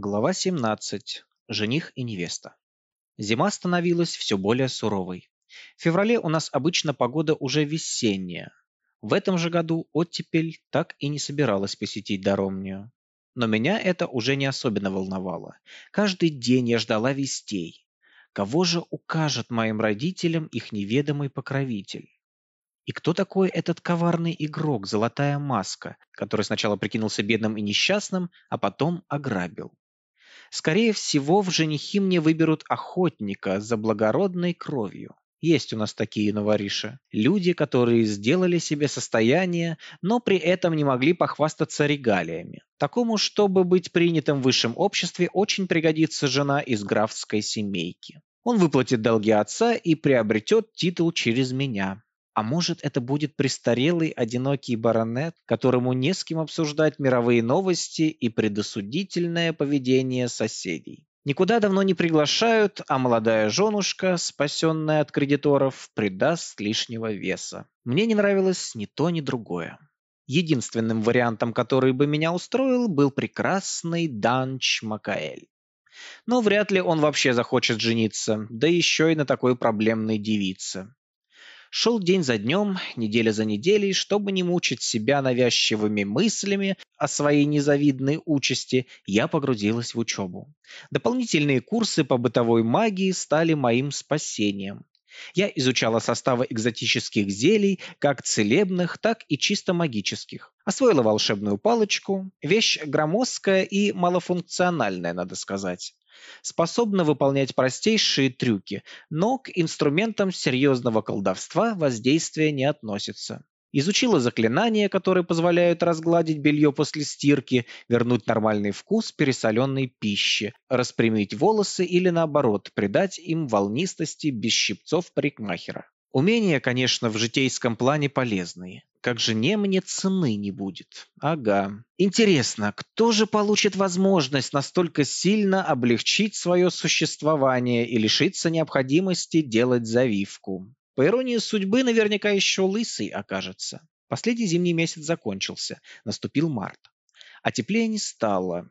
Глава 17. Жених и невеста. Зима становилась все более суровой. В феврале у нас обычно погода уже весенняя. В этом же году оттепель так и не собиралась посетить Даромнию. Но меня это уже не особенно волновало. Каждый день я ждала вестей. Кого же укажет моим родителям их неведомый покровитель? И кто такой этот коварный игрок, золотая маска, который сначала прикинулся бедным и несчастным, а потом ограбил? Скорее всего, в женихи мне выберут охотника за благородной кровью. Есть у нас такие новориши. Люди, которые сделали себе состояние, но при этом не могли похвастаться регалиями. Такому, чтобы быть принятым в высшем обществе, очень пригодится жена из графской семейки. Он выплатит долги отца и приобретет титул через меня. А может, это будет престарелый одинокий баронет, которому не с кем обсуждать мировые новости и предосудительное поведение соседей. Никуда давно не приглашают, а молодая женушка, спасенная от кредиторов, придаст лишнего веса. Мне не нравилось ни то, ни другое. Единственным вариантом, который бы меня устроил, был прекрасный Данч Макаэль. Но вряд ли он вообще захочет жениться, да еще и на такой проблемной девице. Шел день за днем, неделя за неделей, чтобы не мучить себя навязчивыми мыслями о своей незавидной участи, я погрузилась в учебу. Дополнительные курсы по бытовой магии стали моим спасением. Я изучала составы экзотических зелий, как целебных, так и чисто магических. Освоила волшебную палочку, вещь громоздкая и малофункциональная, надо сказать способна выполнять простейшие трюки, но к инструментам серьезного колдовства воздействие не относится. Изучила заклинания, которые позволяют разгладить белье после стирки, вернуть нормальный вкус пересоленной пищи, распрямить волосы или наоборот, придать им волнистости без щипцов парикмахера. Умения, конечно, в житейском плане полезные. Как жене мне цены не будет. Ага. Интересно, кто же получит возможность настолько сильно облегчить свое существование и лишиться необходимости делать завивку? По иронии судьбы, наверняка еще лысый окажется. Последний зимний месяц закончился. Наступил март. А теплее не стало.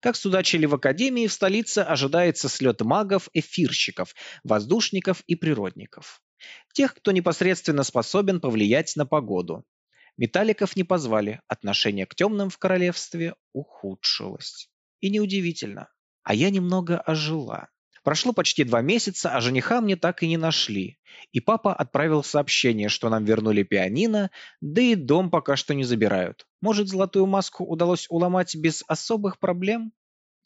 Как судачили в Академии, в столице ожидается слет магов, эфирщиков, воздушников и природников. Тех, кто непосредственно способен повлиять на погоду. Металликов не позвали, отношение к темным в королевстве ухудшилось. И неудивительно. А я немного ожила. Прошло почти два месяца, а жениха мне так и не нашли. И папа отправил сообщение, что нам вернули пианино, да и дом пока что не забирают. Может, золотую маску удалось уломать без особых проблем?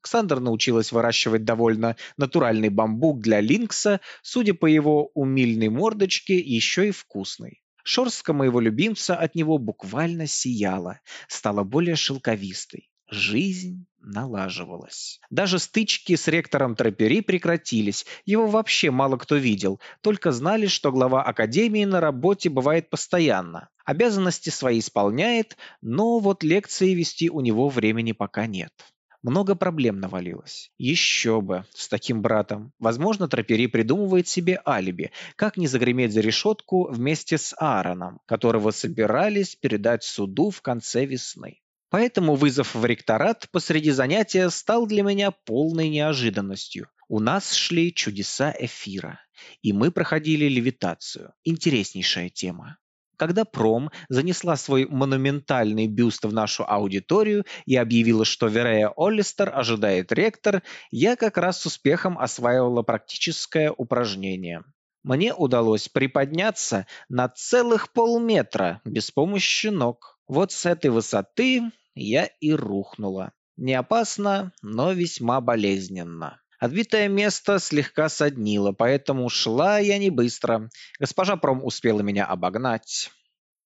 Ксандр научилась выращивать довольно натуральный бамбук для линкса, судя по его умильной мордочке, еще и вкусный. Шорстка моего любимца от него буквально сияла, стала более шелковистой. Жизнь налаживалась. Даже стычки с ректором Трапери прекратились, его вообще мало кто видел, только знали, что глава академии на работе бывает постоянно. Обязанности свои исполняет, но вот лекции вести у него времени пока нет. Много проблем навалилось. Еще бы, с таким братом. Возможно, Трапери придумывает себе алиби, как не загреметь за решетку вместе с Аароном, которого собирались передать суду в конце весны. Поэтому вызов в ректорат посреди занятия стал для меня полной неожиданностью. У нас шли чудеса эфира, и мы проходили левитацию. Интереснейшая тема. Когда Пром занесла свой монументальный бюст в нашу аудиторию и объявила, что Верея Оллистер ожидает ректор, я как раз с успехом осваивала практическое упражнение. Мне удалось приподняться на целых полметра без помощи ног. Вот с этой высоты я и рухнула. Не опасно, но весьма болезненно. Отбитое место слегка соднило, поэтому шла я не быстро. Госпожа Пром успела меня обогнать.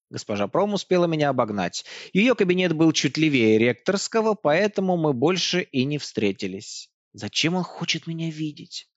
Госпожа Пром успела меня обогнать. Ее кабинет был чуть левее ректорского, поэтому мы больше и не встретились. Зачем он хочет меня видеть?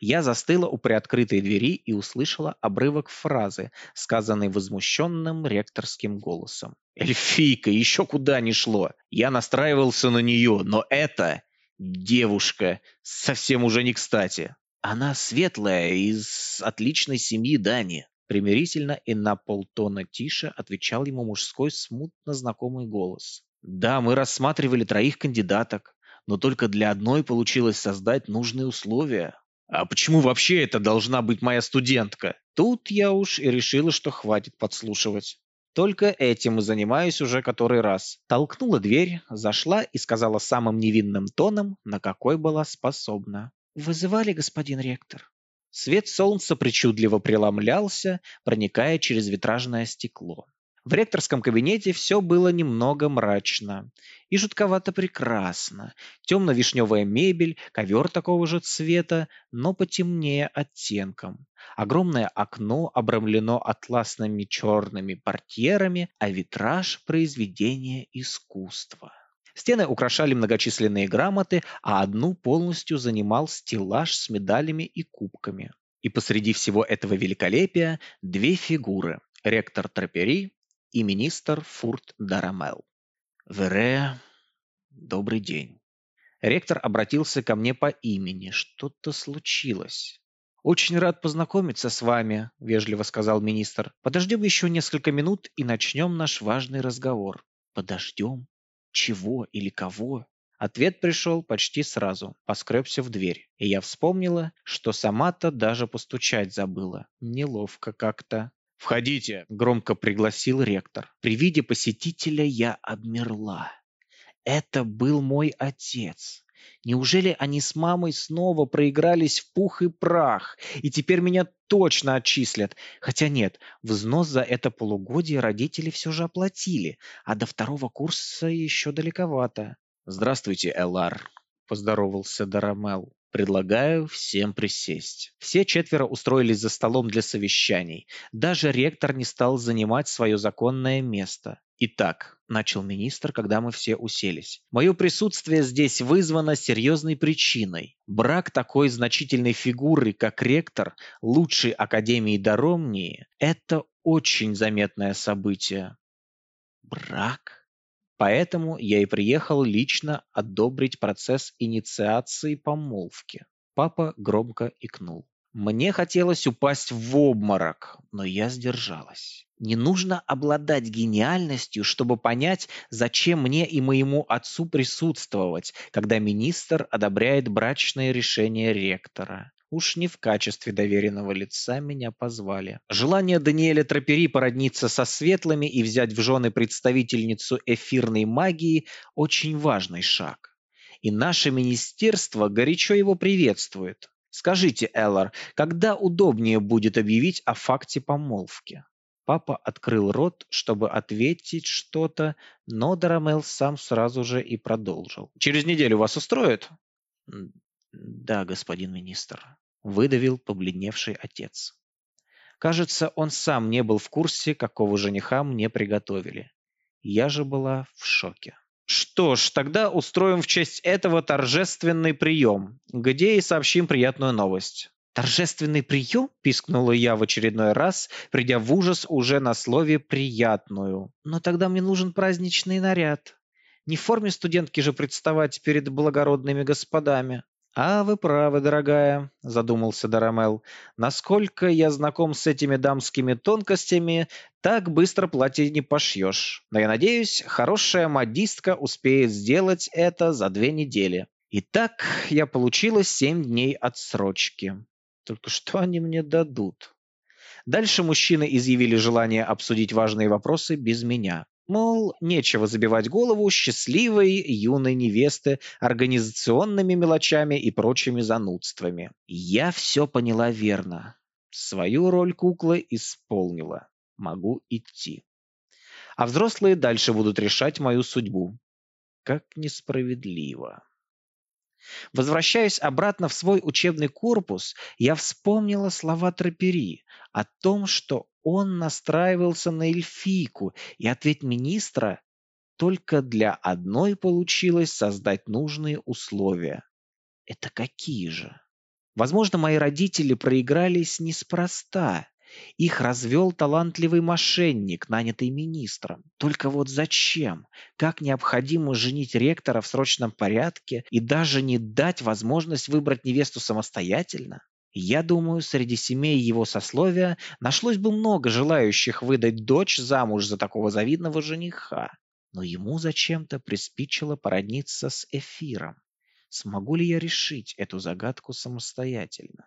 Я застыла у приоткрытой двери и услышала обрывок фразы, сказанной возмущенным ректорским голосом. «Эльфийка, еще куда ни шло! Я настраивался на нее, но это девушка совсем уже не кстати. Она светлая, из отличной семьи Дани. Примирительно и на полтона тише отвечал ему мужской смутно знакомый голос. Да, мы рассматривали троих кандидаток, но только для одной получилось создать нужные условия. А почему вообще это должна быть моя студентка? Тут я уж и решила, что хватит подслушивать. Только этим и занимаюсь уже который раз. Толкнула дверь, зашла и сказала самым невинным тоном, на какой была способна. «Вызывали, господин ректор?» Свет солнца причудливо преломлялся, проникая через витражное стекло. В ректорском кабинете все было немного мрачно и жутковато прекрасно. Темно-вишневая мебель, ковер такого же цвета, но потемнее оттенком. Огромное окно обрамлено атласными черными портьерами, а витраж – произведение искусства. Стены украшали многочисленные грамоты, а одну полностью занимал стеллаж с медалями и кубками. И посреди всего этого великолепия две фигуры – ректор Трапери и министр Фурт Дарамел. Вере, добрый день. Ректор обратился ко мне по имени. Что-то случилось. «Очень рад познакомиться с вами», — вежливо сказал министр. «Подождем еще несколько минут и начнем наш важный разговор». «Подождем? Чего или кого?» Ответ пришел почти сразу, поскребся в дверь, и я вспомнила, что сама-то даже постучать забыла. Неловко как-то. «Входите!» – громко пригласил ректор. При виде посетителя я обмерла. Это был мой отец. Неужели они с мамой снова проигрались в пух и прах, и теперь меня точно отчислят? Хотя нет, взнос за это полугодие родители все же оплатили, а до второго курса еще далековато. «Здравствуйте, Элар», — поздоровался Дарамел. Предлагаю всем присесть. Все четверо устроились за столом для совещаний. Даже ректор не стал занимать свое законное место. Итак, начал министр, когда мы все уселись. Мое присутствие здесь вызвано серьезной причиной. Брак такой значительной фигуры, как ректор лучшей академии Даромнии, это очень заметное событие. Брак? Поэтому я и приехал лично одобрить процесс инициации помолвки. Папа громко икнул. Мне хотелось упасть в обморок, но я сдержалась. Не нужно обладать гениальностью, чтобы понять, зачем мне и моему отцу присутствовать, когда министр одобряет брачное решение ректора. Уж не в качестве доверенного лица меня позвали. Желание Даниэля Трапери породниться со светлыми и взять в жены представительницу эфирной магии – очень важный шаг. И наше министерство горячо его приветствует. Скажите, Эллар, когда удобнее будет объявить о факте помолвки? Папа открыл рот, чтобы ответить что-то, но Дарамел сам сразу же и продолжил. «Через неделю вас устроит?» «Да, господин министр», выдавил побледневший отец. Кажется, он сам не был в курсе, какого жениха мне приготовили. Я же была в шоке. Что ж, тогда устроим в честь этого торжественный прием, где и сообщим приятную новость. «Торжественный прием?» – пискнула я в очередной раз, придя в ужас уже на слове «приятную». «Но тогда мне нужен праздничный наряд. Не в форме студентки же представать перед благородными господами». «А вы правы, дорогая», — задумался Дарамел. «Насколько я знаком с этими дамскими тонкостями, так быстро платье не пошьешь. Но я надеюсь, хорошая модистка успеет сделать это за две недели. Итак, я получила семь дней отсрочки. Только что они мне дадут?» Дальше мужчины изъявили желание обсудить важные вопросы без меня. Мол, нечего забивать голову счастливой юной невесты организационными мелочами и прочими занудствами. Я все поняла верно. Свою роль куклы исполнила. Могу идти. А взрослые дальше будут решать мою судьбу. Как несправедливо. Возвращаясь обратно в свой учебный корпус, я вспомнила слова Трапери о том, что он настраивался на эльфийку, и ответ министра только для одной получилось создать нужные условия. Это какие же? Возможно, мои родители проигрались неспроста. Их развел талантливый мошенник, нанятый министром. Только вот зачем? Как необходимо женить ректора в срочном порядке и даже не дать возможность выбрать невесту самостоятельно? Я думаю, среди семей его сословия нашлось бы много желающих выдать дочь замуж за такого завидного жениха. Но ему зачем-то приспичило породниться с эфиром. Смогу ли я решить эту загадку самостоятельно?